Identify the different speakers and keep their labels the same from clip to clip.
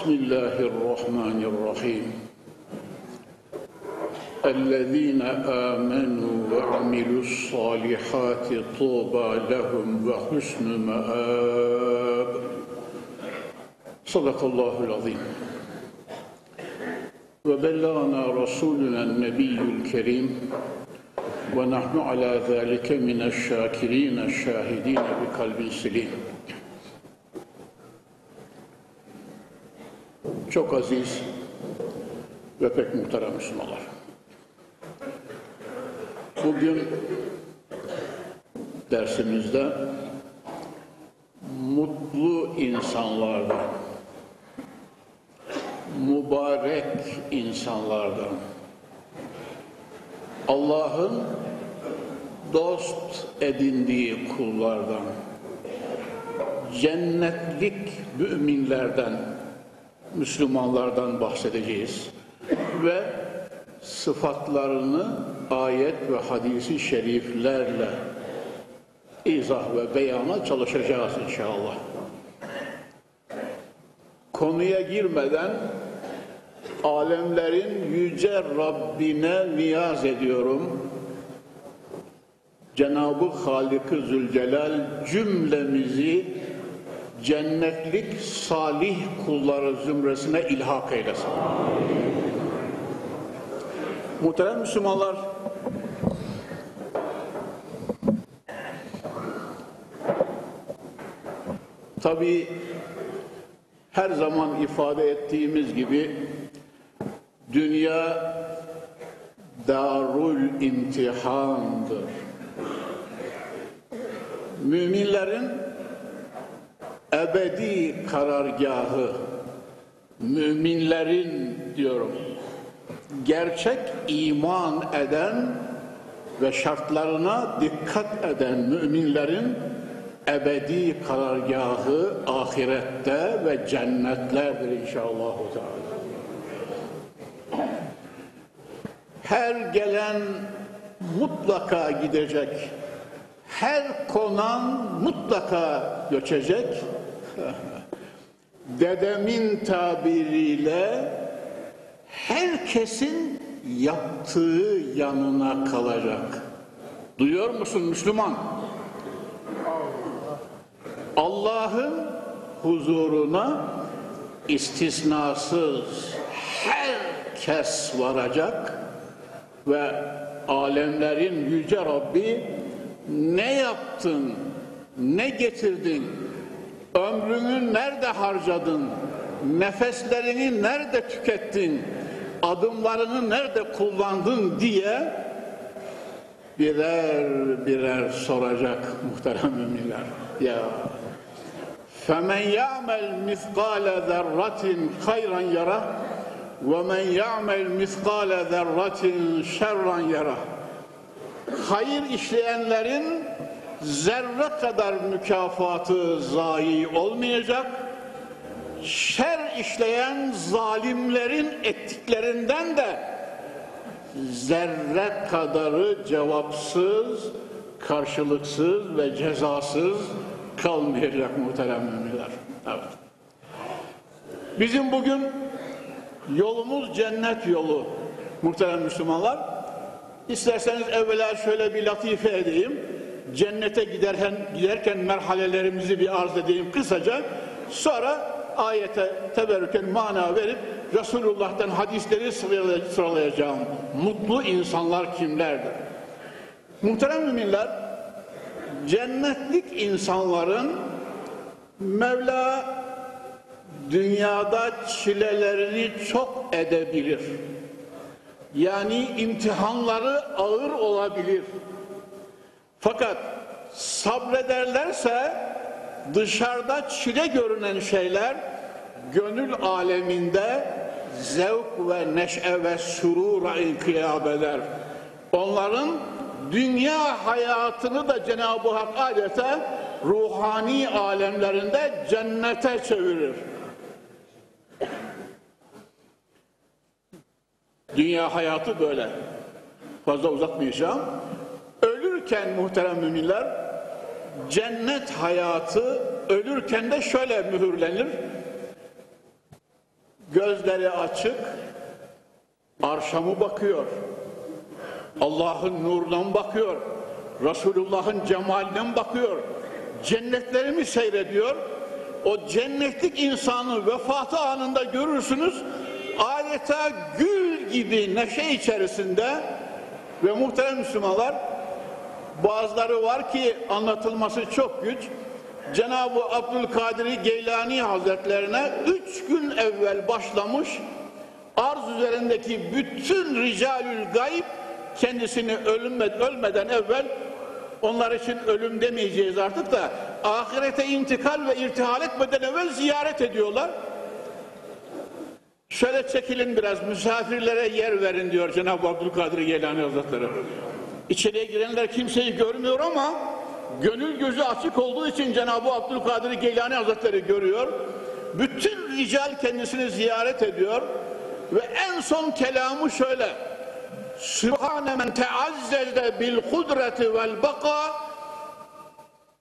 Speaker 1: بسم الله الرحمن الرحيم. الذين آمنوا وعملوا الصالحات طوبى لهم وحسن مآب. صدق الله العظيم. وبلغنا رسولنا النبي الكريم ونحن على ذلك من الشاكرين الشاهدين بقلب سليم. Çok aziz ve pek muhterem Müslümanlar. Bugün dersimizde mutlu insanlardan, mübarek insanlardan, Allah'ın dost edindiği kullardan, cennetlik müminlerden, Müslümanlardan bahsedeceğiz ve sıfatlarını ayet ve hadisi şeriflerle izah ve beyana çalışacağız inşallah. Konuya girmeden alemlerin yüce Rabbine niyaz ediyorum. Cenab-ı Halik-ı Zülcelal cümlemizi cennetlik salih kulları zümresine ilhak eylesin. Muhterem Müslümanlar, tabi her zaman ifade ettiğimiz gibi dünya darul imtihandır. Müminlerin ebedi karargahı, müminlerin diyorum, gerçek iman eden ve şartlarına dikkat eden müminlerin ebedi karargahı ahirette ve cennetlerdir inşallah. Her gelen mutlaka gidecek. Her konan mutlaka göçecek. Dedemin tabiriyle herkesin yaptığı yanına kalacak. Duyuyor musun Müslüman? Allah'ın huzuruna istisnasız herkes varacak ve alemlerin yüce Rabbi ne yaptın, ne getirdin, ömrünü nerede harcadın, nefeslerini nerede tükettin, adımlarını nerede kullandın diye birer birer soracak muhterem müminler. Ya فَمَنْ يَعْمَلْ مِثْقَالَ ذَرَّةٍ خَيْرًا يَرَهُ وَمَنْ يَعْمَلْ مِثْقَالَ ذَرَّةٍ شَرًّا يَرَهُ Hayır işleyenlerin zerre kadar mükafatı zayi olmayacak. Şer işleyen zalimlerin ettiklerinden de zerre kadarı cevapsız, karşılıksız ve cezasız kalmayacak muhterem müminler. Evet. Bizim bugün yolumuz cennet yolu muhterem Müslümanlar. İsterseniz evvela şöyle bir latife edeyim. Cennete giderken, giderken merhalelerimizi bir arz edeyim kısaca. Sonra ayete teberrüken mana verip Resulullah'tan hadisleri sıralayacağım. Mutlu insanlar kimlerdir? Muhterem müminler, cennetlik insanların Mevla dünyada çilelerini çok edebilir. Yani imtihanları ağır olabilir. Fakat sabrederlerse dışarıda çile görünen şeyler gönül aleminde zevk ve neşe ve surura inkılap eder. Onların dünya hayatını da Cenab-ı Hak adeta ruhani alemlerinde cennete çevirir. Dünya hayatı böyle. Fazla uzatmayacağım. Ölürken muhterem müminler cennet hayatı ölürken de şöyle mühürlenir. Gözleri açık, arşamı bakıyor. Allah'ın nurundan bakıyor. Resulullah'ın cemalinden bakıyor. Cennetlerimi seyrediyor. O cennetlik insanı vefatı anında görürsünüz. Adeta gül gibi neşe içerisinde ve muhterem Müslümanlar bazıları var ki anlatılması çok güç. Cenab-ı Abdülkadir Geylani Hazretlerine üç gün evvel başlamış arz üzerindeki bütün ricalül gayb kendisini ölmeden, ölmeden evvel onlar için ölüm demeyeceğiz artık da ahirete intikal ve irtihal etmeden evvel ziyaret ediyorlar. Şöyle çekilin biraz misafirlere yer verin diyor Cenab-ı Abdülkadir Geylani Hazretleri. İçeriye girenler kimseyi görmüyor ama gönül gözü açık olduğu için Cenab-ı Abdülkadir Geylani Hazretleri görüyor. Bütün rical kendisini ziyaret ediyor ve en son kelamı şöyle. Sübhane men teazzelde bil kudreti vel baka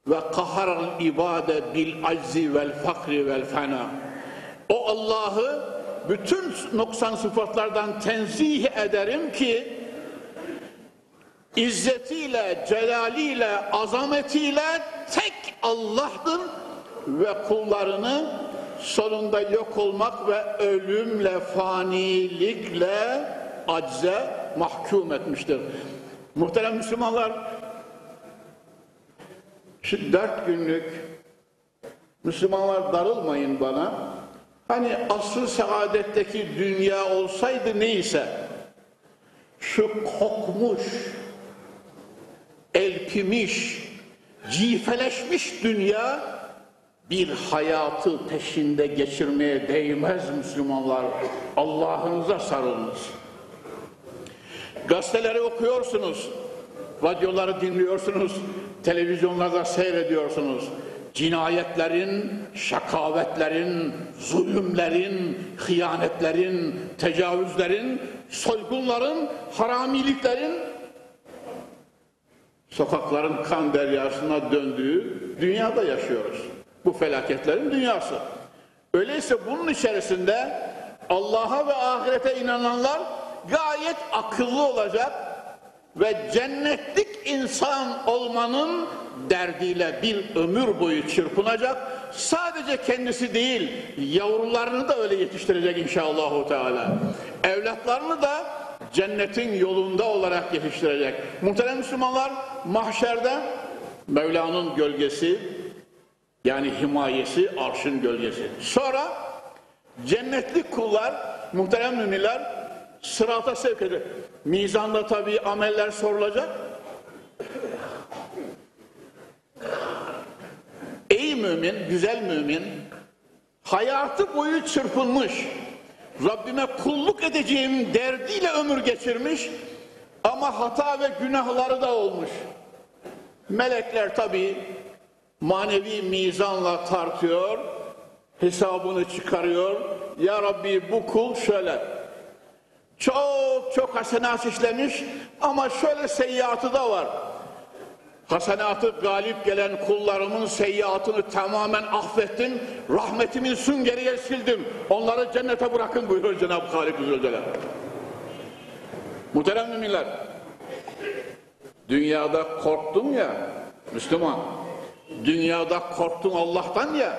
Speaker 1: ve kaharal ibade bil aczi vel fakri vel fena. O Allah'ı bütün noksan sıfatlardan tenzih ederim ki izzetiyle, celaliyle, azametiyle tek Allah'tır ve kullarını sonunda yok olmak ve ölümle, fanilikle acze mahkum etmiştir. Muhterem Müslümanlar, şu dört günlük Müslümanlar darılmayın bana. Hani asıl saadetteki dünya olsaydı neyse, şu kokmuş, elpimiş, cifeleşmiş dünya bir hayatı peşinde geçirmeye değmez Müslümanlar. Allah'ınıza sarılınız. Gazeteleri okuyorsunuz, radyoları dinliyorsunuz, televizyonlarda seyrediyorsunuz. Cinayetlerin, şakavetlerin, zulümlerin, hıyanetlerin, tecavüzlerin, soygunların, haramiliklerin sokakların kan deryasına döndüğü dünyada yaşıyoruz. Bu felaketlerin dünyası. Öyleyse bunun içerisinde Allah'a ve ahirete inananlar gayet akıllı olacak ve cennetlik insan olmanın derdiyle bir ömür boyu çırpınacak. Sadece kendisi değil, yavrularını da öyle yetiştirecek inşallah Teala. Evlatlarını da cennetin yolunda olarak yetiştirecek. Muhterem Müslümanlar mahşerde Mevla'nın gölgesi yani himayesi arşın gölgesi. Sonra cennetli kullar muhterem müminler sırata sevk edilir. Mizanda tabi ameller sorulacak. Ey mümin, güzel mümin, hayatı boyu çırpılmış, Rabbime kulluk edeceğim derdiyle ömür geçirmiş ama hata ve günahları da olmuş. Melekler tabi manevi mizanla tartıyor, hesabını çıkarıyor. Ya Rabbi bu kul şöyle, çok çok hasenat işlemiş ama şöyle seyyiatı da var. Hasenatı galip gelen kullarımın seyyiatını tamamen affettim. Rahmetimin süngeriye sildim. Onları cennete bırakın buyuruyor Cenab-ı Halik Zülcelal. Muhterem müminler, dünyada korktun ya, Müslüman, dünyada korktun Allah'tan ya,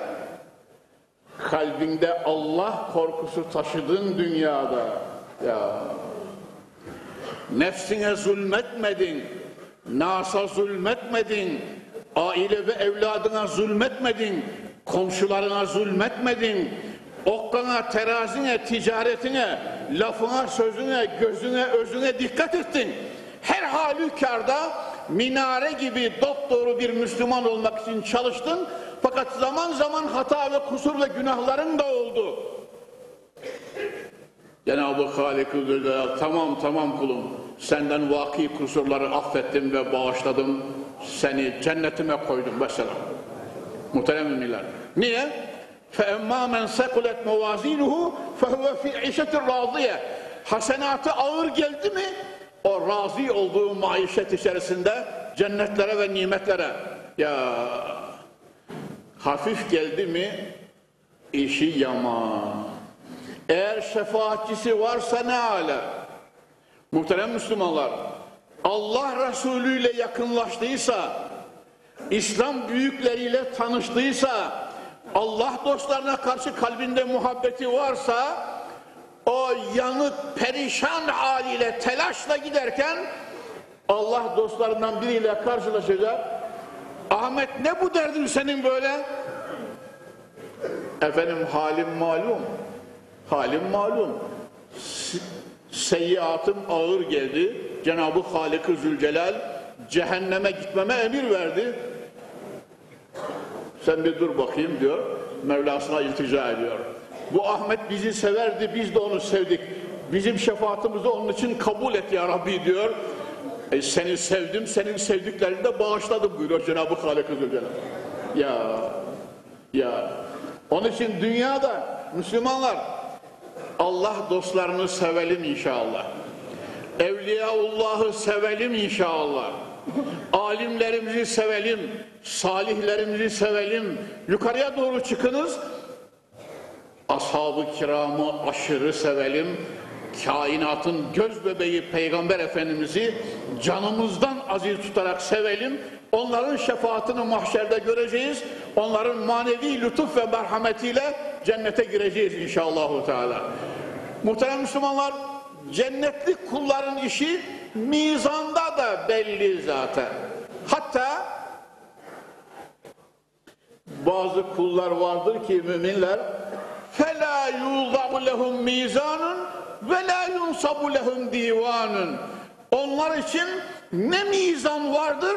Speaker 1: kalbinde Allah korkusu taşıdın dünyada, ya nefsine zulmetmedin, nasa zulmetmedin, aile ve evladına zulmetmedin, komşularına zulmetmedin, okkana, terazine, ticaretine, lafına, sözüne, gözüne, özüne dikkat ettin. Her halükarda minare gibi dopdoru bir Müslüman olmak için çalıştın. Fakat zaman zaman hata ve kusur ve günahların da oldu. Cenab-ı Zülcelal, tamam tamam kulum, senden vaki kusurları affettim ve bağışladım, seni cennetime koydum mesela. Muhterem müminler. Niye? فَاَمَّا مَنْ سَقُلَتْ مَوَازِينُهُ فَهُوَ فِي عِشَةٍ رَاضِيَةٍ Hasenatı ağır geldi mi, o razı olduğu maişet içerisinde cennetlere ve nimetlere, ya hafif geldi mi, işi yaman. Eğer şefaatçisi varsa ne ala? Muhterem Müslümanlar, Allah Resulü ile yakınlaştıysa, İslam büyükleriyle tanıştıysa, Allah dostlarına karşı kalbinde muhabbeti varsa, o yanık, perişan haliyle, telaşla giderken, Allah dostlarından biriyle karşılaşacak. Ahmet ne bu derdin senin böyle? Efendim halim malum. Halim malum. Seyyiatım ağır geldi. Cenab-ı Halik-i Zülcelal cehenneme gitmeme emir verdi. Sen bir dur bakayım diyor. Mevlasına iltica ediyor. Bu Ahmet bizi severdi, biz de onu sevdik. Bizim şefaatimizi onun için kabul et ya Rabbi diyor. E, seni sevdim, senin sevdiklerini de bağışladım buyuruyor Cenab-ı Halik-i Zülcelal. Ya, ya. Onun için dünyada Müslümanlar Allah dostlarını sevelim inşallah. Evliyaullah'ı sevelim inşallah. Alimlerimizi sevelim, salihlerimizi sevelim. Yukarıya doğru çıkınız. Ashab-ı kiramı aşırı sevelim. Kainatın göz bebeği Peygamber Efendimiz'i canımızdan aziz tutarak sevelim. Onların şefaatini mahşerde göreceğiz. Onların manevi lütuf ve merhametiyle cennete gireceğiz inşallahu teala. Muhterem Müslümanlar, cennetlik kulların işi mizanda da belli zaten. Hatta bazı kullar vardır ki müminler fela yuzabu lehum mizanun ve la yunsabu lehum divanun. Onlar için ne mizan vardır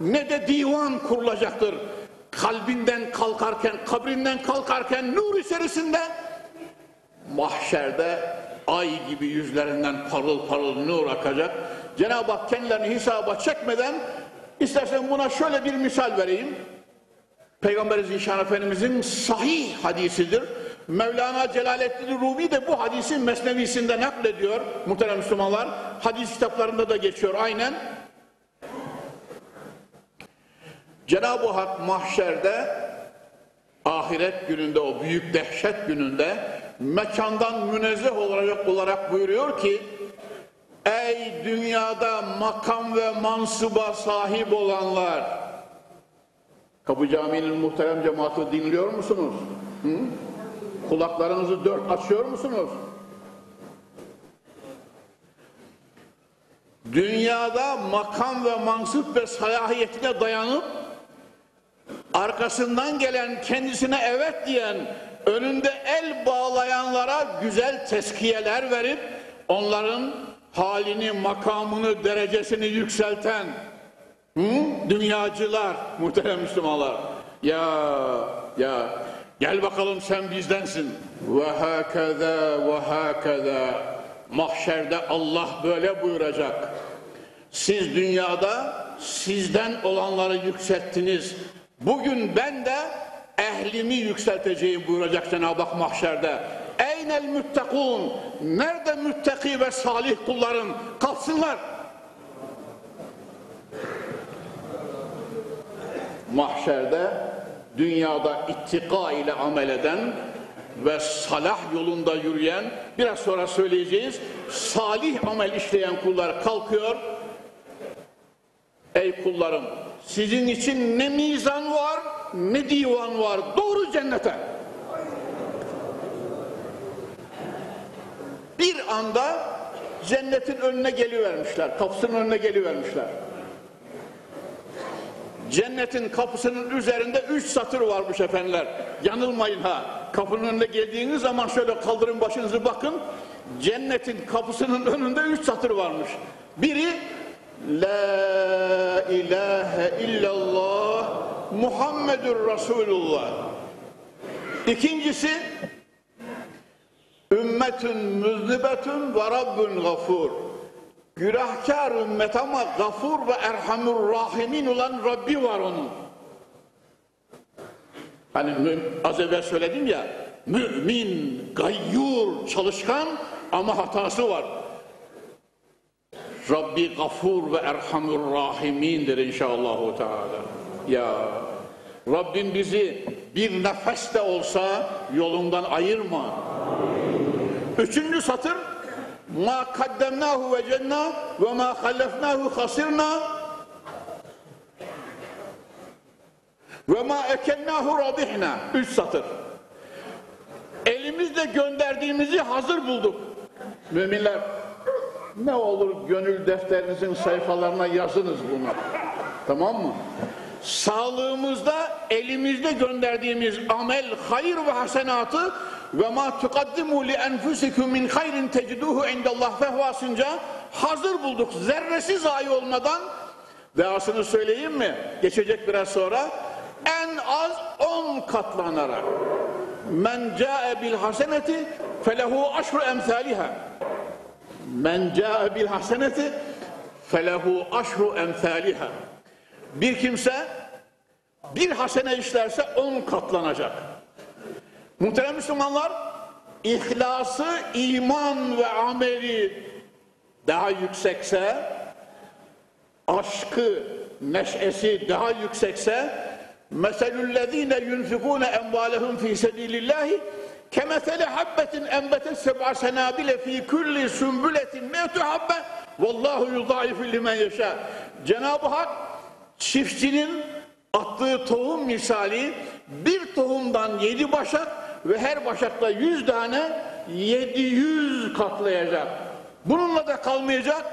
Speaker 1: ne de divan kurulacaktır. Kalbinden kalkarken, kabrinden kalkarken nur içerisinde mahşerde ay gibi yüzlerinden parıl parıl nur akacak. Cenab-ı Hak kendilerini hesaba çekmeden istersen buna şöyle bir misal vereyim. Peygamber Zişan Efendimizin sahih hadisidir. Mevlana Celaleddin Rumi de bu hadisi mesnevisinde naklediyor muhterem Müslümanlar. Hadis kitaplarında da geçiyor aynen. Cenab-ı Hak mahşerde ahiret gününde o büyük dehşet gününde mekandan münezzeh olarak, olarak buyuruyor ki ey dünyada makam ve mansuba sahip olanlar Kapı Camii'nin muhterem cemaati dinliyor musunuz? Hı? Kulaklarınızı dört açıyor musunuz? Dünyada makam ve mansup ve salahiyetine dayanıp arkasından gelen kendisine evet diyen önünde el bağlayanlara güzel teskiyeler verip onların halini, makamını, derecesini yükselten hı? dünyacılar, muhterem Müslümanlar. Ya, ya, gel bakalım sen bizdensin. Ve hakeza ve hakeza. Mahşerde Allah böyle buyuracak. Siz dünyada sizden olanları yükselttiniz. Bugün ben de ehlimi yükselteceğim buyuracak Cenab-ı Hak mahşerde. Eynel müttekun? Nerede müttaki ve salih kulların? Kalsınlar. Mahşerde dünyada ittika ile amel eden ve salah yolunda yürüyen biraz sonra söyleyeceğiz salih amel işleyen kullar kalkıyor ey kullarım sizin için ne mizan var ne divan var. Doğru cennete. Bir anda cennetin önüne gelivermişler kapısının önüne gelivermişler. Cennetin kapısının üzerinde üç satır varmış efendiler. Yanılmayın ha. Kapının önüne geldiğiniz zaman şöyle kaldırın başınızı bakın. Cennetin kapısının önünde üç satır varmış. Biri La ilahe illallah Muhammedur Resulullah. İkincisi ümmetün müznibetün ve rabbün gafur. Günahkar ümmet ama gafur ve erhamur rahimin olan Rabbi var onun. Hani az evvel söyledim ya, mümin, gayyur, çalışkan ama hatası var. Rabbi gafur ve erhamur rahimindir inşallahu teala. Ya Rabbim bizi bir nefes de olsa yolundan ayırma. Üçüncü satır ma kaddemnahu ve cenna ve ma hallefnahu hasirna ve ma ekennahu rabihna. Üç satır. Elimizle gönderdiğimizi hazır bulduk. Müminler ne olur gönül defterinizin sayfalarına yazınız bunu. Tamam mı? Sağlığımızda elimizde gönderdiğimiz amel, hayır ve hasenatı ve ma tukaddimu li enfusikum min hayrin teciduhu indallah fehvasınca hazır bulduk. Zerresi zayi olmadan Devasını söyleyeyim mi? Geçecek biraz sonra. En az on katlanarak. Men ca'e bil haseneti felehu aşru emsaliha. Men ca'e bil haseneti felehu aşru emsaliha. Bir kimse bir hasene işlerse on katlanacak. Muhterem Müslümanlar, ihlası, iman ve ameli daha yüksekse, aşkı, neşesi daha yüksekse, meselüllezine yunfikune emvalehum fi sebilillahi kemesele habbetin enbetet seb'a senabile fi kulli sümbületin me'tu habbe vallahu yudaifu limen yeşâ. Cenab-ı Hak çiftçinin attığı tohum misali bir tohumdan yedi başak ve her başakta yüz tane yedi yüz katlayacak. Bununla da kalmayacak.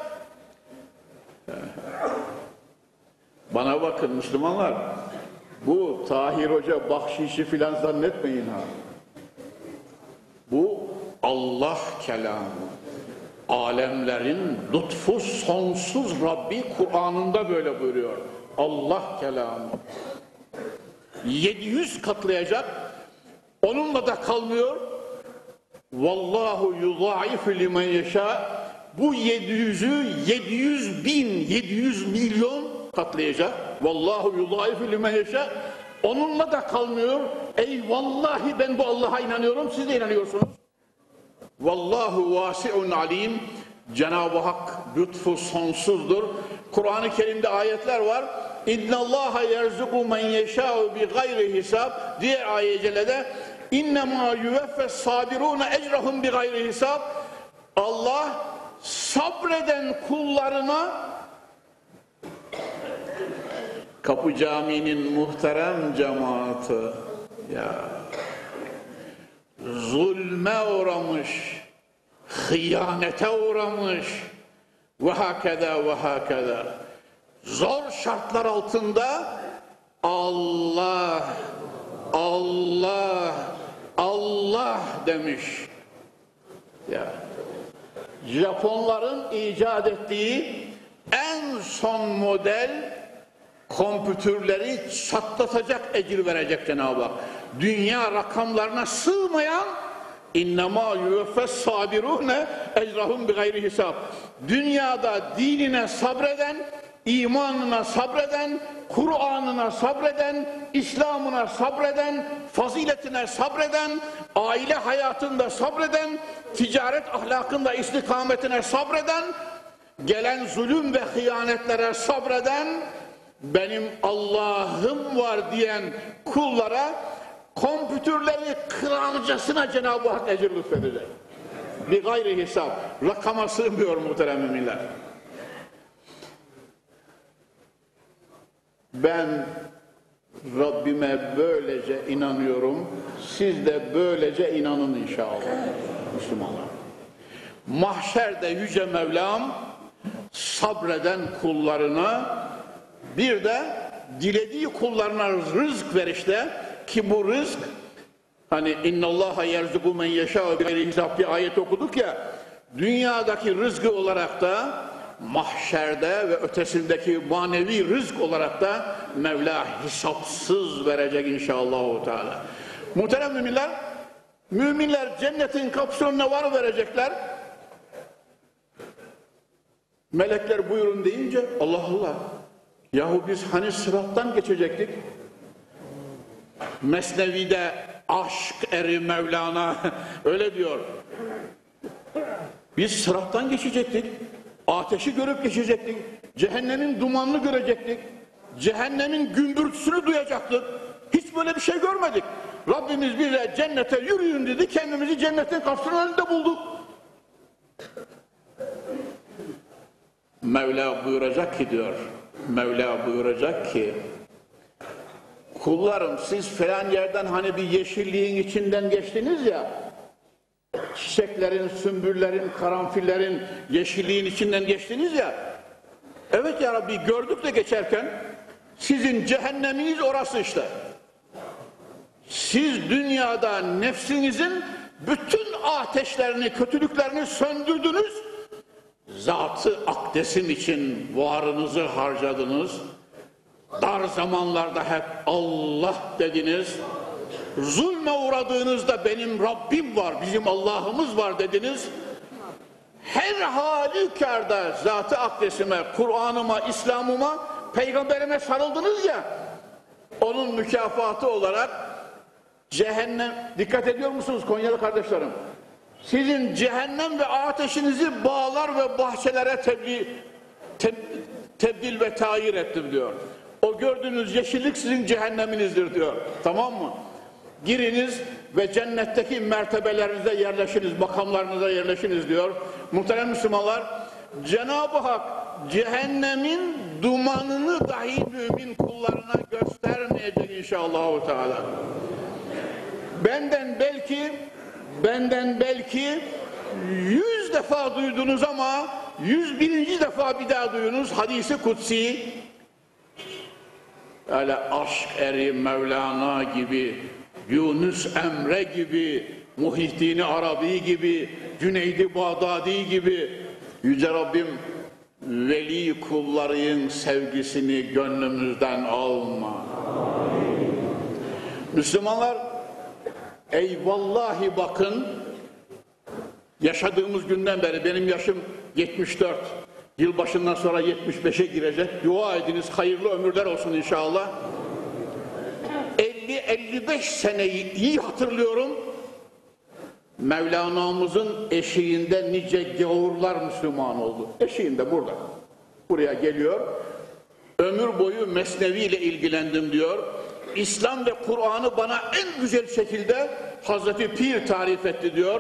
Speaker 1: Bana bakın Müslümanlar. Bu Tahir Hoca bahşişi filan zannetmeyin ha. Bu Allah kelamı. Alemlerin lütfu sonsuz Rabbi Kur'an'ında böyle buyuruyor. Allah kelamı. 700 katlayacak. Onunla da kalmıyor. Vallahu yudaifu limen yeşâ. Bu 700'ü 700 bin, 700 milyon katlayacak. Vallahu yudaifu limen yeşâ. Onunla da kalmıyor. Ey vallahi ben bu Allah'a inanıyorum. Siz de inanıyorsunuz. Vallahu vasiun alim. Cenab-ı Hak lütfu sonsuzdur. Kur'an-ı Kerim'de ayetler var. İnna Allaha yerzuku men yeşâ'u bi gayri hisab. Diğer ayet-i cellede İnnemâ yüveffes sabirûne ecrahum bi gayri hisab. Allah sabreden kullarına Kapı Camii'nin muhterem cemaati ya zulme uğramış, hıyanete uğramış ve hakeda ve hakeda. Zor şartlar altında Allah, Allah, Allah demiş. Ya. Japonların icat ettiği en son model kompütürleri çatlatacak ecir verecek Cenab-ı Hak. Dünya rakamlarına sığmayan innema yüveffes sabirune ecrahum bi gayri hisab. Dünyada dinine sabreden, imanına sabreden, Kur'an'ına sabreden, İslam'ına sabreden, faziletine sabreden, aile hayatında sabreden, ticaret ahlakında istikametine sabreden, gelen zulüm ve hıyanetlere sabreden, benim Allah'ım var diyen kullara kompütürleri kırarcasına Cenab-ı Hak ecir lütfedecek. Bir gayri hesap. Rakama sığmıyor muhterem müminler. Ben Rabbime böylece inanıyorum. Siz de böylece inanın inşallah. Müslümanlar. Mahşerde Yüce Mevlam sabreden kullarına bir de dilediği kullarına rızk verişte ki bu rızk hani innallaha yerzuku men yeşâ gayri bir ayet okuduk ya dünyadaki rızkı olarak da mahşerde ve ötesindeki manevi rızk olarak da Mevla hesapsız verecek inşallah. Teala. Muhterem müminler, müminler cennetin kapısına var verecekler. Melekler buyurun deyince Allah Allah. Yahu biz hani sırattan geçecektik. Mesnevi'de aşk eri Mevlana öyle diyor. Biz sırattan geçecektik. Ateşi görüp geçecektik. Cehennemin dumanını görecektik. Cehennemin gümbürtüsünü duyacaktık. Hiç böyle bir şey görmedik. Rabbimiz bize cennete yürüyün dedi. Kendimizi cennetin kapısının önünde bulduk. Mevla buyuracak ki diyor. Mevla buyuracak ki kullarım siz falan yerden hani bir yeşilliğin içinden geçtiniz ya çiçeklerin, sümbüllerin, karanfillerin yeşilliğin içinden geçtiniz ya evet ya Rabbi gördük de geçerken sizin cehenneminiz orası işte. Siz dünyada nefsinizin bütün ateşlerini, kötülüklerini söndürdünüz zatı akdesim için varınızı harcadınız. Dar zamanlarda hep Allah dediniz. Zulme uğradığınızda benim Rabbim var, bizim Allah'ımız var dediniz. Her halükarda zatı akdesime, Kur'an'ıma, İslam'ıma, peygamberime sarıldınız ya. Onun mükafatı olarak cehennem, dikkat ediyor musunuz Konyalı kardeşlerim? Sizin cehennem ve ateşinizi bağlar ve bahçelere tebliğ, te, tebdil ve tayir ettim diyor. O gördüğünüz yeşillik sizin cehenneminizdir diyor. Tamam mı? Giriniz ve cennetteki mertebelerinize yerleşiniz, makamlarınıza yerleşiniz diyor. Muhterem Müslümanlar, Cenab-ı Hak cehennemin dumanını dahi mümin kullarına göstermeyecek inşallah. Teala. Benden belki benden belki yüz defa duydunuz ama yüz birinci defa bir daha duyunuz hadisi kutsi öyle aşk eri Mevlana gibi Yunus Emre gibi Muhittin Arabi gibi Cüneydi Bağdadi gibi Yüce Rabbim veli kulların sevgisini gönlümüzden alma. Müslümanlar Ey vallahi bakın yaşadığımız günden beri benim yaşım 74. Yılbaşından sonra 75'e girecek. Dua ediniz hayırlı ömürler olsun inşallah. 50-55 seneyi iyi hatırlıyorum. Mevlana'mızın eşiğinde nice gavurlar Müslüman oldu. Eşiğinde burada. Buraya geliyor. Ömür boyu Mesnevi ile ilgilendim diyor. İslam ve Kur'an'ı bana en güzel şekilde Hazreti Pir tarif etti diyor.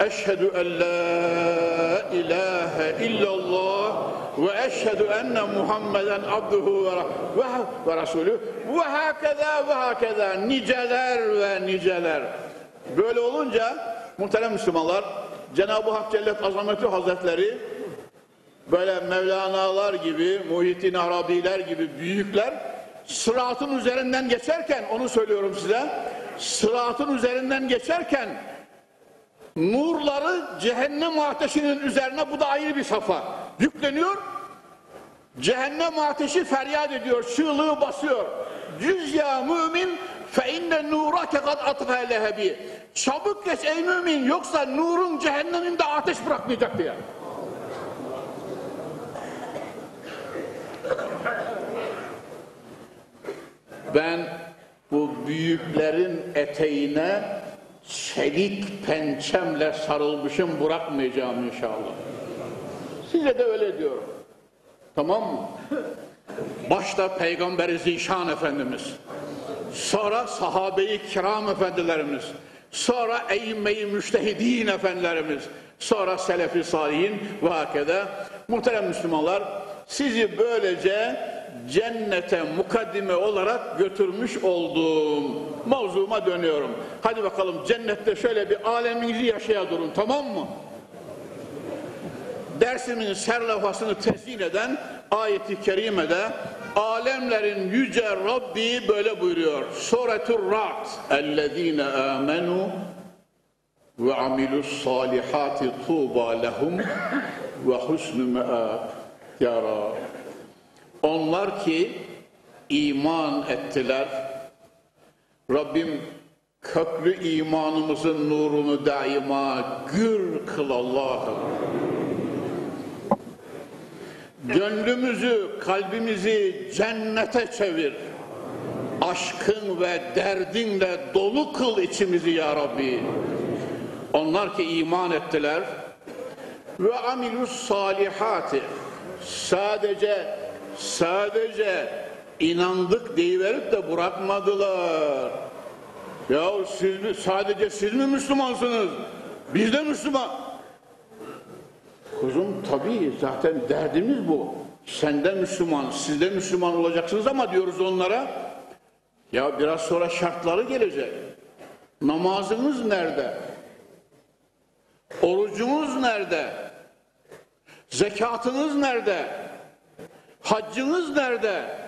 Speaker 1: Eşhedü en la ilahe illallah ve eşhedü enne Muhammeden abduhu ve, rasulü ve hakeza ve hakeza niceler ve niceler. Böyle olunca muhterem Müslümanlar Cenab-ı Hak Celle Azameti Hazretleri böyle Mevlana'lar gibi, Muhittin Arabiler gibi büyükler sıratın üzerinden geçerken onu söylüyorum size sıratın üzerinden geçerken nurları cehennem ateşinin üzerine bu da ayrı bir safa yükleniyor. Cehennem ateşi feryat ediyor çığlığı basıyor. Cüz ya mümin fe inne nurake kad atfa lehebi. Çabuk geç ey mümin yoksa nurun cehenneminde ateş bırakmayacak diye ben bu büyüklerin eteğine çelik pençemle sarılmışım bırakmayacağım inşallah. Size de öyle diyorum. Tamam mı? Başta Peygamberi Zişan Efendimiz, sonra sahabeyi kiram efendilerimiz, sonra eyyime-i müştehidin efendilerimiz, sonra selefi salihin ve hakede muhterem Müslümanlar sizi böylece cennete mukaddime olarak götürmüş olduğum mavzuma dönüyorum. Hadi bakalım cennette şöyle bir aleminizi yaşaya durun tamam mı? Dersimin serlafasını tezyin eden ayeti kerimede alemlerin yüce Rabbi böyle buyuruyor. Suretur Ra'd. Ellezine amenu ve amilus salihati tuğba lehum ve husnü me'ab. Ya Rab. Onlar ki iman ettiler. Rabbim köklü imanımızın nurunu daima gür kıl Allah'ım. Gönlümüzü, kalbimizi cennete çevir. Aşkın ve derdinle dolu kıl içimizi ya Rabbi. Onlar ki iman ettiler ve amilus salihati sadece sadece inandık deyiverip de bırakmadılar. Ya siz mi, sadece siz mi Müslümansınız? Biz de Müslüman. Kuzum tabii zaten derdimiz bu. Sen de Müslüman, siz de Müslüman olacaksınız ama diyoruz onlara. Ya biraz sonra şartları gelecek. Namazınız nerede? Orucunuz nerede? Zekatınız nerede? Haccınız nerede?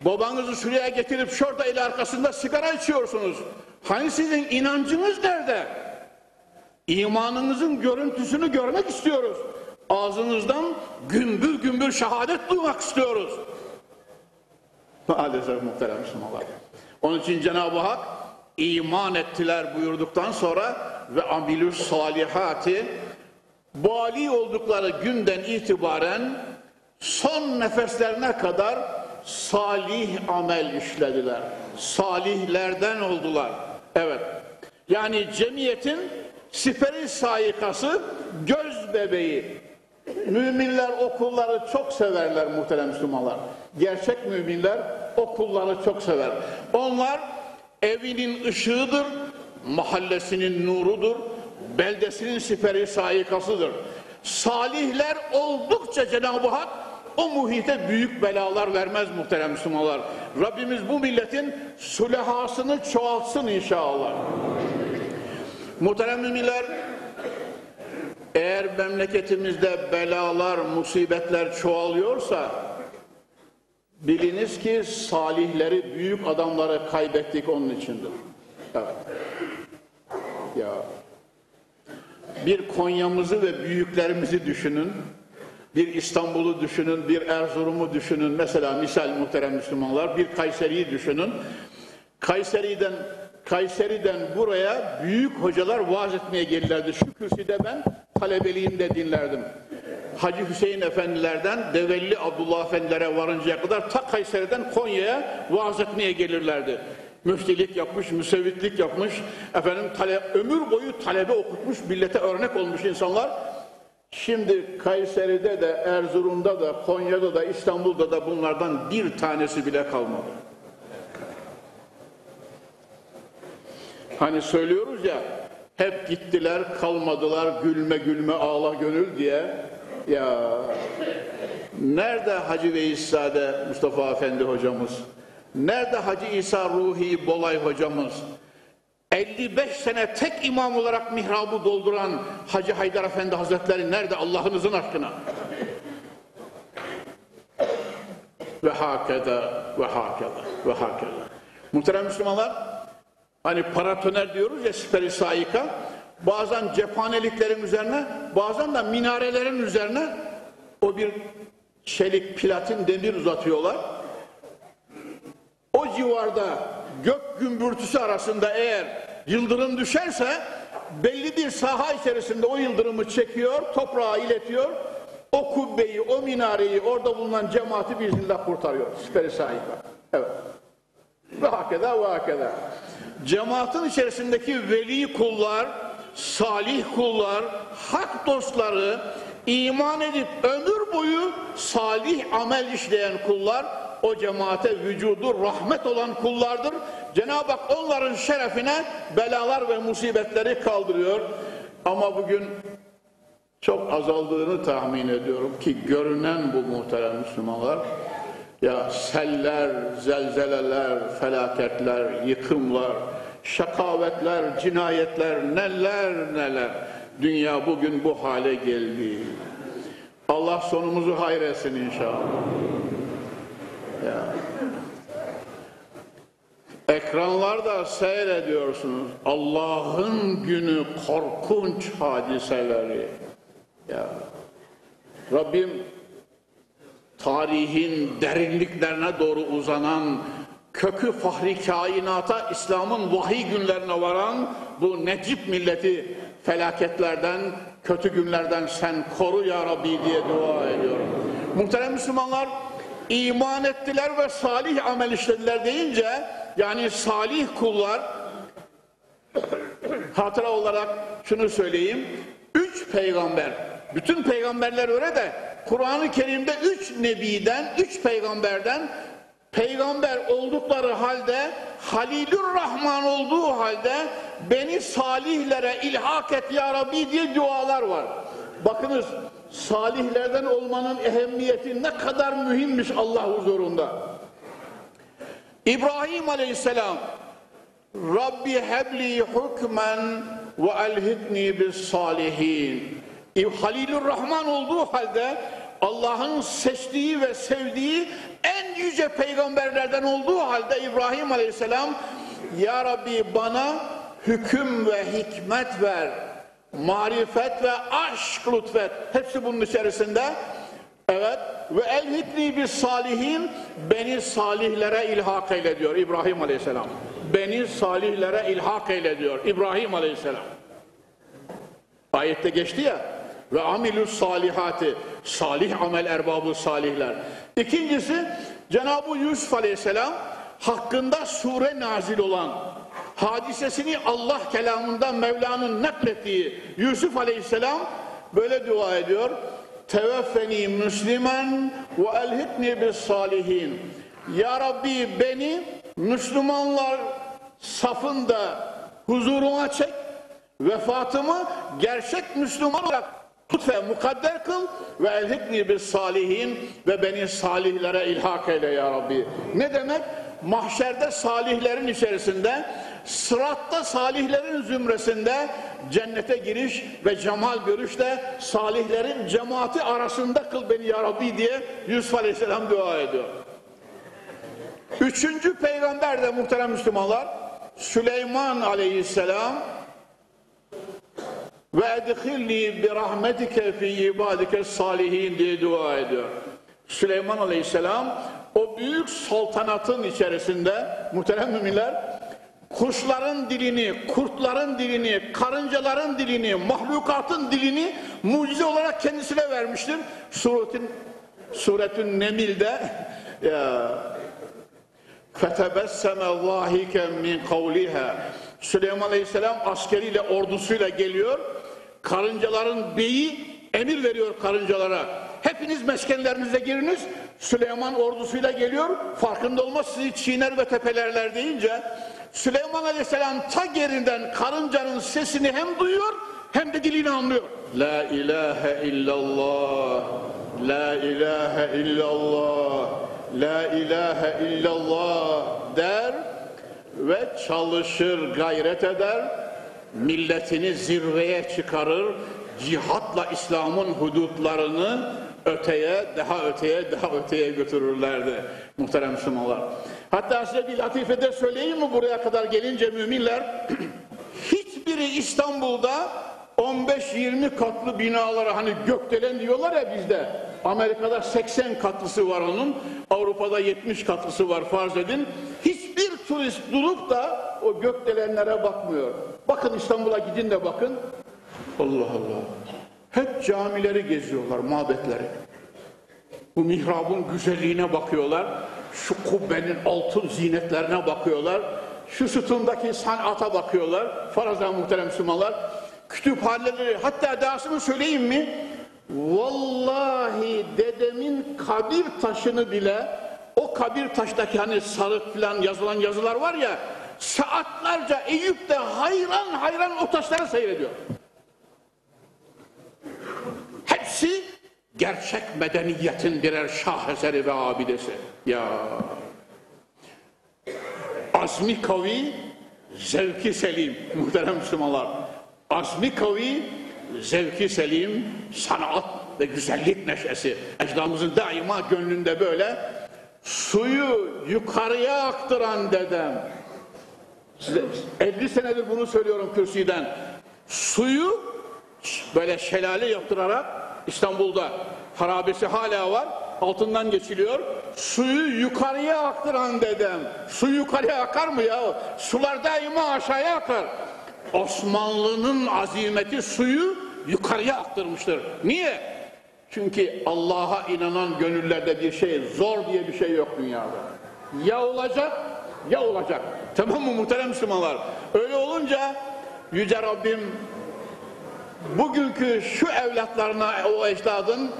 Speaker 1: Babanızı şuraya getirip şurada el arkasında sigara içiyorsunuz. Hani sizin inancınız nerede? İmanınızın görüntüsünü görmek istiyoruz. Ağzınızdan gümbür gümbür şehadet duymak istiyoruz. Maalesef muhterem Müslümanlar. Onun için Cenab-ı Hak iman ettiler buyurduktan sonra ve amilus salihati bali oldukları günden itibaren son nefeslerine kadar salih amel işlediler. Salihlerden oldular. Evet. Yani cemiyetin siperi sayikası göz bebeği. Müminler okulları çok severler muhterem Müslümanlar. Gerçek müminler okulları çok sever. Onlar evinin ışığıdır, mahallesinin nurudur, beldesinin siperi sayikasıdır. Salihler oldukça Cenab-ı Hak o muhite büyük belalar vermez muhterem Müslümanlar. Rabbimiz bu milletin sülehasını çoğaltsın inşallah. Muhterem müminler, eğer memleketimizde belalar, musibetler çoğalıyorsa, biliniz ki salihleri, büyük adamları kaybettik onun içindir. Evet. Ya. Bir Konya'mızı ve büyüklerimizi düşünün. Bir İstanbul'u düşünün, bir Erzurum'u düşünün. Mesela misal muhterem Müslümanlar, bir Kayseri'yi düşünün. Kayseri'den Kayseri'den buraya büyük hocalar vaaz etmeye gelirlerdi. Şu kürsüde ben talebeliğimde dinlerdim. Hacı Hüseyin efendilerden Develli Abdullah efendilere varıncaya kadar ta Kayseri'den Konya'ya vaaz etmeye gelirlerdi. Müftilik yapmış, müsevvitlik yapmış, efendim tale, ömür boyu talebe okutmuş, millete örnek olmuş insanlar. Şimdi Kayseri'de de, Erzurum'da da, Konya'da da, İstanbul'da da bunlardan bir tanesi bile kalmadı. Hani söylüyoruz ya, hep gittiler, kalmadılar, gülme gülme ağla gönül diye. Ya nerede Hacı Veysade Mustafa Efendi hocamız? Nerede Hacı İsa Ruhi Bolay hocamız? 55 sene tek imam olarak mihrabı dolduran Hacı Haydar Efendi Hazretleri nerede Allah'ınızın aşkına? Ve hakeda ve hakeda ve hakeda. Muhterem Müslümanlar, hani paratoner diyoruz ya siperi sayika, bazen cephaneliklerin üzerine, bazen de minarelerin üzerine o bir çelik, platin, demir uzatıyorlar. O civarda gök gümbürtüsü arasında eğer yıldırım düşerse belli bir saha içerisinde o yıldırımı çekiyor, toprağa iletiyor. O kubbeyi, o minareyi, orada bulunan cemaati biiznillah kurtarıyor. Siperi sahip. Evet. Ve hakeda ve hakeda. Cemaatin içerisindeki veli kullar, salih kullar, hak dostları, iman edip ömür boyu salih amel işleyen kullar o cemaate vücudu rahmet olan kullardır. Cenab-ı Hak onların şerefine belalar ve musibetleri kaldırıyor. Ama bugün çok azaldığını tahmin ediyorum ki görünen bu muhterem Müslümanlar. Ya seller, zelzeleler, felaketler, yıkımlar, şakavetler, cinayetler, neler neler. Dünya bugün bu hale geldi. Allah sonumuzu hayretsin inşallah. Ya. Ekranlarda seyrediyorsunuz Allah'ın günü korkunç hadiseleri. Ya. Rabbim tarihin derinliklerine doğru uzanan, kökü fahri kainata, İslam'ın vahiy günlerine varan bu Necip milleti felaketlerden, kötü günlerden sen koru ya Rabbi diye dua ediyorum. Muhterem Müslümanlar, iman ettiler ve salih amel işlediler deyince, yani salih kullar, hatıra olarak şunu söyleyeyim, üç peygamber, bütün peygamberler öyle de, Kur'an-ı Kerim'de üç nebiden, üç peygamberden peygamber oldukları halde Halilur Rahman olduğu halde beni salihlere ilhak et ya Rabbi diye dualar var. Bakınız salihlerden olmanın ehemmiyeti ne kadar mühimmiş Allah huzurunda. İbrahim Aleyhisselam Rabbi hebli hukmen ve elhikni bis salihin. Halilur Rahman olduğu halde Allah'ın seçtiği ve sevdiği en yüce peygamberlerden olduğu halde İbrahim Aleyhisselam Ya Rabbi bana hüküm ve hikmet ver, marifet ve aşk lütfet. Hepsi bunun içerisinde. Evet. Ve elhikni bis salihin beni salihlere ilhak eyle diyor İbrahim Aleyhisselam. Beni salihlere ilhak eyle diyor İbrahim Aleyhisselam. Ayette geçti ya ve amilus salihati salih amel erbabı salihler. İkincisi Cenab-ı Yusuf Aleyhisselam hakkında sure nazil olan hadisesini Allah kelamından Mevla'nın naklettiği Yusuf Aleyhisselam böyle dua ediyor. Teveffeni müslimen ve elhikni bis salihin. Ya Rabbi beni Müslümanlar safında huzuruna çek vefatımı gerçek Müslüman olarak tut ve mukadder kıl ve elhikni bis salihin ve beni salihlere ilhak eyle ya Rabbi. Ne demek? Mahşerde salihlerin içerisinde, sıratta salihlerin zümresinde cennete giriş ve cemal görüşte salihlerin cemaati arasında kıl beni ya Rabbi diye Yusuf Aleyhisselam dua ediyor. Üçüncü peygamber de muhterem Müslümanlar Süleyman Aleyhisselam ve edhilni bi rahmetike fi ibadike salihin diye dua ediyor. Süleyman Aleyhisselam o büyük saltanatın içerisinde muhterem müminler kuşların dilini, kurtların dilini, karıncaların dilini, mahlukatın dilini mucize olarak kendisine vermiştir. Suretin Suretün Nemil'de fetebesseme zâhiken min kavliha. Süleyman Aleyhisselam askeriyle ordusuyla geliyor. Karıncaların beyi emir veriyor karıncalara. Hepiniz meskenlerinize giriniz. Süleyman ordusuyla geliyor. Farkında olmaz sizi çiğner ve tepelerler. deyince Süleyman Aleyhisselam ta gerinden karıncanın sesini hem duyuyor hem de dilini anlıyor La ilahe illallah La ilahe illallah La ilahe illallah der ve çalışır, gayret eder, milletini zirveye çıkarır, cihatla İslam'ın hudutlarını öteye, daha öteye, daha öteye götürürlerdi muhterem Müslümanlar. Hatta size bir latifede söyleyeyim mi buraya kadar gelince müminler? Hiçbiri İstanbul'da 15-20 katlı binalara hani gökdelen diyorlar ya bizde. Amerika'da 80 katlısı var onun. Avrupa'da 70 katlısı var farz edin. Hiçbir turist durup da o gökdelenlere bakmıyor. Bakın İstanbul'a gidin de bakın. Allah Allah. Hep camileri geziyorlar, mabetleri. Bu mihrabın güzelliğine bakıyorlar. Şu kubbenin altın zinetlerine bakıyorlar. Şu sütundaki sanata bakıyorlar. Farazan muhterem Müslümanlar. Kütüphaneleri, hatta dahasını söyleyeyim mi? Vallahi dedemin kabir taşını bile o kabir taştaki hani sarı falan yazılan yazılar var ya saatlerce Eyüp de hayran hayran o taşları seyrediyor. Hepsi gerçek medeniyetin birer şaheseri ve abidesi. Ya azmi kavi, zevki selim muhterem Müslümanlar. Azmi kavi, zevki selim, sanat ve güzellik neşesi. Ecdamızın daima gönlünde böyle suyu yukarıya aktıran dedem. Size 50 senedir bunu söylüyorum kürsüden. Suyu böyle şelale yaptırarak İstanbul'da harabesi hala var. altından geçiliyor. Suyu yukarıya aktıran dedem. Su yukarıya akar mı ya? Sular daima aşağıya akar. Osmanlı'nın azimeti suyu yukarıya aktırmıştır. Niye? Çünkü Allah'a inanan gönüllerde bir şey, zor diye bir şey yok dünyada. Ya olacak, ya olacak. Tamam mı muhterem Müslümanlar? Öyle olunca Yüce Rabbim bugünkü şu evlatlarına o ecdadın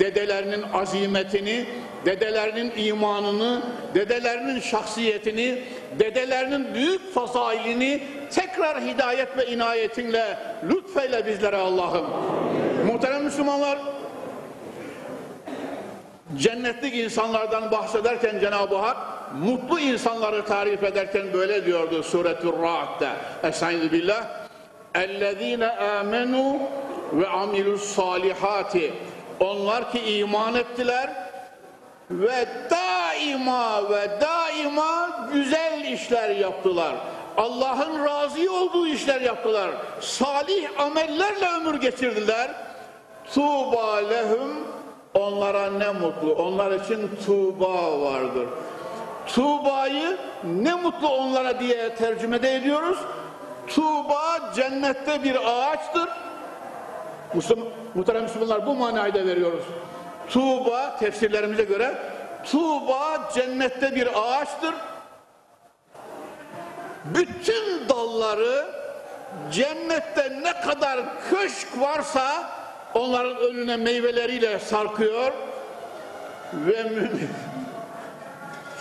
Speaker 1: dedelerinin azimetini, dedelerinin imanını, dedelerinin şahsiyetini, dedelerinin büyük fazailini tekrar hidayet ve inayetinle lütfeyle bizlere Allah'ım. Muhterem Müslümanlar, cennetlik insanlardan bahsederken Cenab-ı Hak mutlu insanları tarif ederken böyle diyordu Suretür Ra'd'de. Estaizu billah. Ellezine amenu ve amilus salihati. Onlar ki iman ettiler ve daima ve daima güzel işler yaptılar. Allah'ın razı olduğu işler yaptılar. Salih amellerle ömür geçirdiler. Tuğba lehum onlara ne mutlu. Onlar için tuğba vardır. Tuğba'yı ne mutlu onlara diye tercümede ediyoruz. Tuğba cennette bir ağaçtır. Muhterem Müslümanlar bu manayı da veriyoruz. Tuğba tefsirlerimize göre Tuğba cennette bir ağaçtır. Bütün dalları cennette ne kadar köşk varsa onların önüne meyveleriyle sarkıyor ve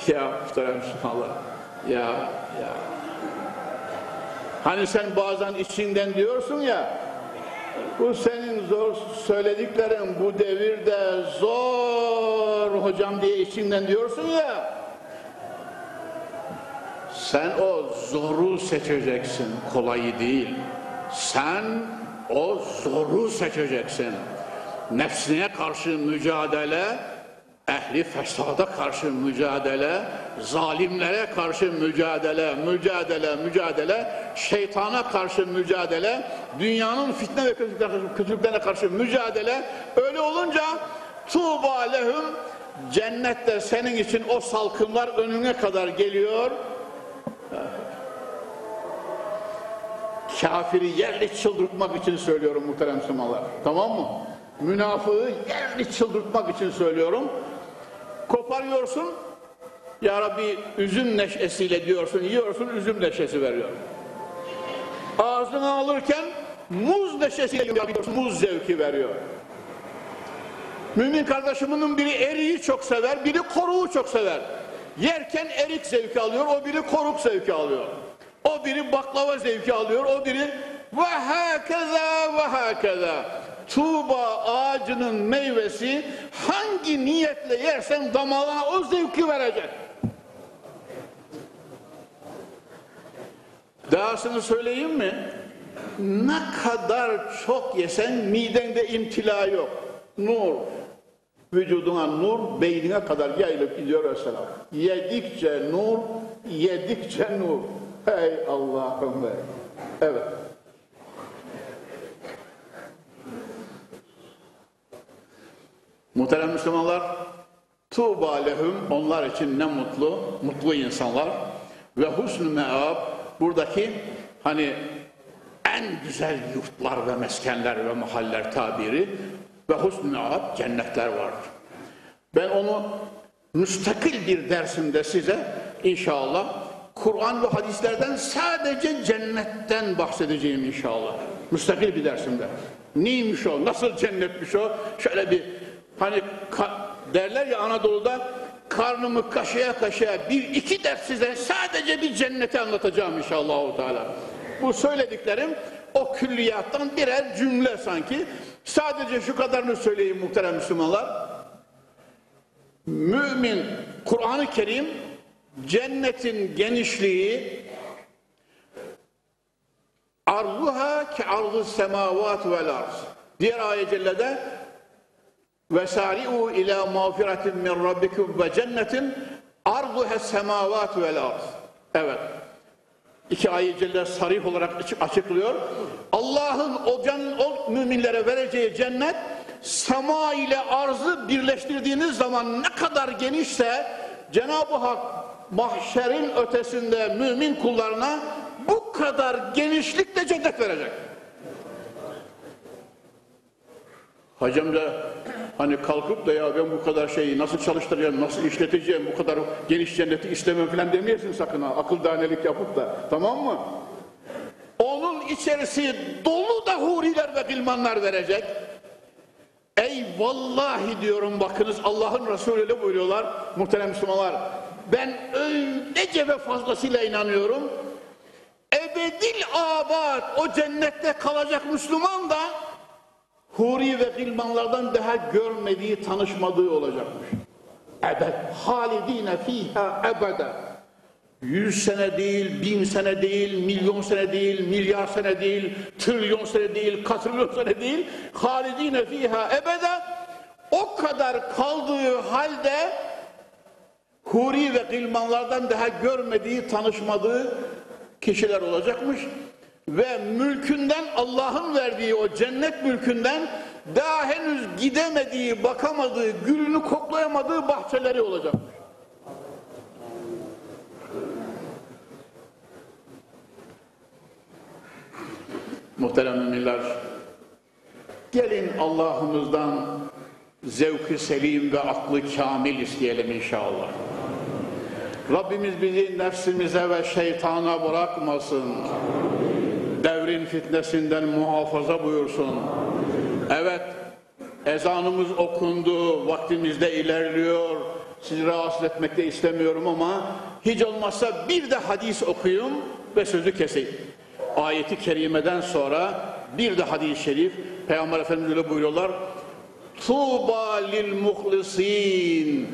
Speaker 1: ya muhterem Müslümanlar ya ya hani sen bazen içinden diyorsun ya bu senin zor söylediklerin bu devirde zor hocam diye içinden diyorsun ya. Sen o zoru seçeceksin, kolayı değil. Sen o zoru seçeceksin. Nefsine karşı mücadele, ehli fesada karşı mücadele, zalimlere karşı mücadele, mücadele, mücadele, şeytana karşı mücadele, dünyanın fitne ve kötülüklerine karşı mücadele. Öyle olunca tuğba lehum cennette senin için o salkımlar önüne kadar geliyor. Kafiri yerli çıldırtmak için söylüyorum muhterem Müslümanlar. Tamam mı? Münafığı yerli çıldırtmak için söylüyorum. Koparıyorsun, Ya Rabbi üzüm neşesiyle diyorsun, yiyorsun, üzüm neşesi veriyor. Ağzına alırken muz neşesiyle yiyorsun, muz zevki veriyor. Mümin kardeşimin biri eriği çok sever, biri koruğu çok sever. Yerken erik zevki alıyor, o biri koruk zevki alıyor. O biri baklava zevki alıyor, o biri ve hakeza ve hakeza. Tuğba ağacının meyvesi hangi niyetle yersen damağına o zevki verecek. Dahasını söyleyeyim mi? Ne kadar çok yesen midende imtila yok. Nur. Vücuduna nur, beynine kadar yayılıp gidiyor Vesselam. Yedikçe nur, yedikçe nur. Hey Allah'ım be. Evet. Muhterem Müslümanlar, Tuğba lehum, onlar için ne mutlu, mutlu insanlar. Ve husnü meab, buradaki hani en güzel yurtlar ve meskenler ve mahaller tabiri ve husnü meab, cennetler vardır. Ben onu müstakil bir dersimde size inşallah Kur'an ve hadislerden sadece cennetten bahsedeceğim inşallah. Müstakil bir dersimde. Neymiş o? Nasıl cennetmiş o? Şöyle bir hani derler ya Anadolu'da karnımı kaşıya kaşıya bir iki ders size sadece bir cenneti anlatacağım inşallah. Teala. Bu söylediklerim o külliyattan birer cümle sanki. Sadece şu kadarını söyleyeyim muhterem Müslümanlar. Mümin Kur'an-ı Kerim cennetin genişliği arzuha ki arzu semavat vel arz. Diğer ayet cellede vesari'u ila mağfiretin min rabbikum ve cennetin arzuha semavat vel arz. Evet. İki ayet celle sarih olarak açıklıyor. Allah'ın o, can, o müminlere vereceği cennet sema ile arzı birleştirdiğiniz zaman ne kadar genişse Cenab-ı Hak mahşerin ötesinde mümin kullarına bu kadar genişlikle cennet verecek. Hacım da hani kalkıp da ya ben bu kadar şeyi nasıl çalıştıracağım, nasıl işleteceğim, bu kadar geniş cenneti istemem falan demeyesin sakın ha. Akıl danelik yapıp da. Tamam mı? Onun içerisi dolu da huriler ve gılmanlar verecek. Ey vallahi diyorum bakınız Allah'ın Resulü öyle buyuruyorlar muhterem Müslümanlar. Ben öylece ve fazlasıyla inanıyorum. Ebedil abad o cennette kalacak Müslüman da huri ve gılmanlardan daha görmediği, tanışmadığı olacakmış. Ebed, halidine fiha ebede. Yüz sene değil, bin sene değil, milyon sene değil, milyar sene değil, trilyon sene değil, katrilyon sene değil. Halidine fiha ebede. O kadar kaldığı halde huri ve gılmanlardan daha görmediği, tanışmadığı kişiler olacakmış. Ve mülkünden Allah'ın verdiği o cennet mülkünden daha henüz gidemediği, bakamadığı, gülünü koklayamadığı bahçeleri olacakmış. Muhterem müminler, gelin Allah'ımızdan zevki selim ve aklı kamil isteyelim inşallah. Rabbimiz bizi nefsimize ve şeytana bırakmasın. Devrin fitnesinden muhafaza buyursun. Evet, ezanımız okundu, vaktimizde ilerliyor. Sizi rahatsız etmek de istemiyorum ama hiç olmazsa bir de hadis okuyun ve sözü keseyim. Ayeti kerimeden sonra bir de hadis-i şerif Peygamber Efendimiz öyle buyuruyorlar. Tuğba lil muhlisin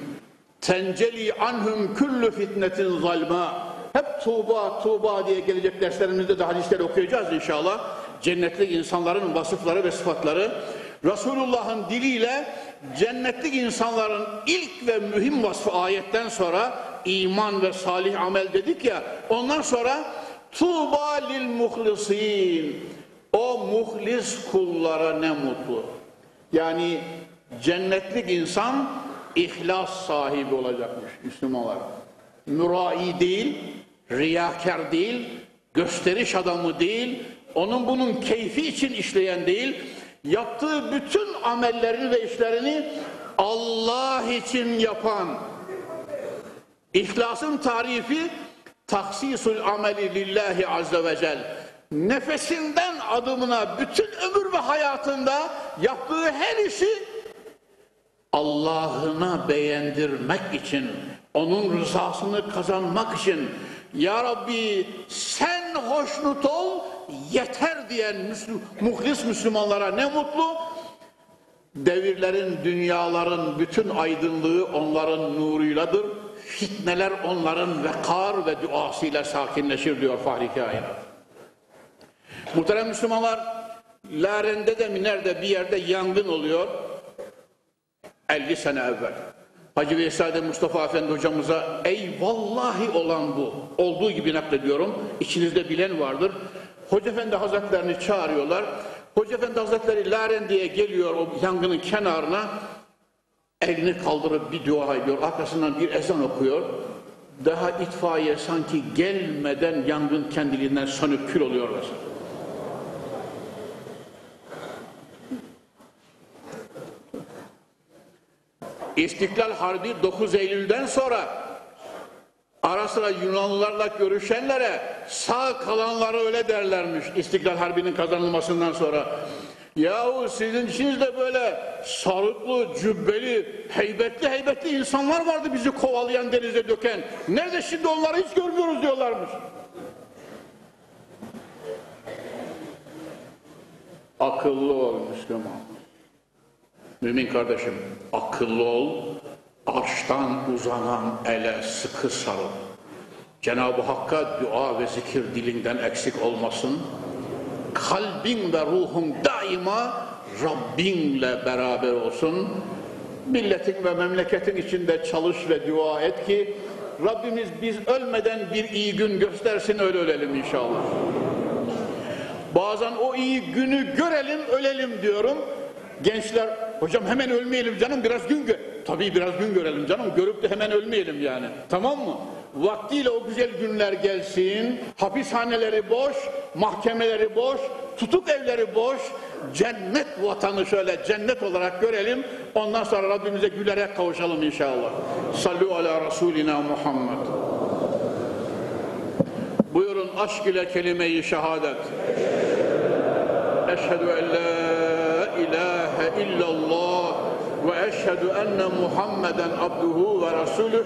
Speaker 1: tenceli anhum kullu fitnetin zalma. Hep tuğba tuğba diye gelecek derslerimizde de hadisleri okuyacağız inşallah. Cennetli insanların vasıfları ve sıfatları. Resulullah'ın diliyle cennetlik insanların ilk ve mühim vasfı ayetten sonra iman ve salih amel dedik ya. Ondan sonra Tuğba lil muhlisin. O muhlis kullara ne mutlu. Yani cennetlik insan ihlas sahibi olacakmış Müslümanlar. Mürai değil, riyakar değil, gösteriş adamı değil, onun bunun keyfi için işleyen değil, yaptığı bütün amellerini ve işlerini Allah için yapan, ihlasın tarifi taksisul ameli lillahi azze ve cel. Nefesinden adımına bütün ömür ve hayatında yaptığı her işi Allah'ına beğendirmek için onun rızasını kazanmak için Ya Rabbi sen hoşnut ol yeter diyen Müslüm, muhlis Müslümanlara ne mutlu devirlerin dünyaların bütün aydınlığı onların nuruyladır fitneler onların vekar ve duasıyla sakinleşir diyor Fahri Kainat. Muhterem Müslümanlar, Laren'de de mi nerede bir yerde yangın oluyor. 50 sene evvel. Hacı Veysade Mustafa Efendi hocamıza ey vallahi olan bu. Olduğu gibi naklediyorum. İçinizde bilen vardır. Hoca Efendi Hazretlerini çağırıyorlar. Hoca Efendi Hazretleri Laren diye geliyor o yangının kenarına elini kaldırıp bir dua ediyor. Arkasından bir ezan okuyor. Daha itfaiye sanki gelmeden yangın kendiliğinden sönüp kül oluyor mesela. İstiklal Harbi 9 Eylül'den sonra ara sıra Yunanlılarla görüşenlere sağ kalanları öyle derlermiş İstiklal Harbi'nin kazanılmasından sonra. Yahu sizin içinizde böyle sarıklı, cübbeli, heybetli heybetli insanlar vardı bizi kovalayan denize döken. Nerede şimdi onları hiç görmüyoruz diyorlarmış. Akıllı ol Müslüman. Mümin kardeşim, akıllı ol, arştan uzanan ele sıkı sarıl. Cenab-ı Hakk'a dua ve zikir dilinden eksik olmasın kalbin ve ruhun daima Rabbinle beraber olsun. Milletin ve memleketin içinde çalış ve dua et ki Rabbimiz biz ölmeden bir iyi gün göstersin öyle ölelim inşallah. Bazen o iyi günü görelim ölelim diyorum. Gençler Hocam hemen ölmeyelim canım biraz gün gör. Tabii biraz gün görelim canım. Görüp de hemen ölmeyelim yani. Tamam mı? Vaktiyle o güzel günler gelsin. Hapishaneleri boş, mahkemeleri boş, tutuk evleri boş. Cennet vatanı şöyle cennet olarak görelim. Ondan sonra Rabbimize gülerek kavuşalım inşallah. Sallu ala Resulina Muhammed. Buyurun aşk ile kelime-i şehadet. Eşhedü en la ilahe illallah enne Muhammeden abduhu ve resulüh.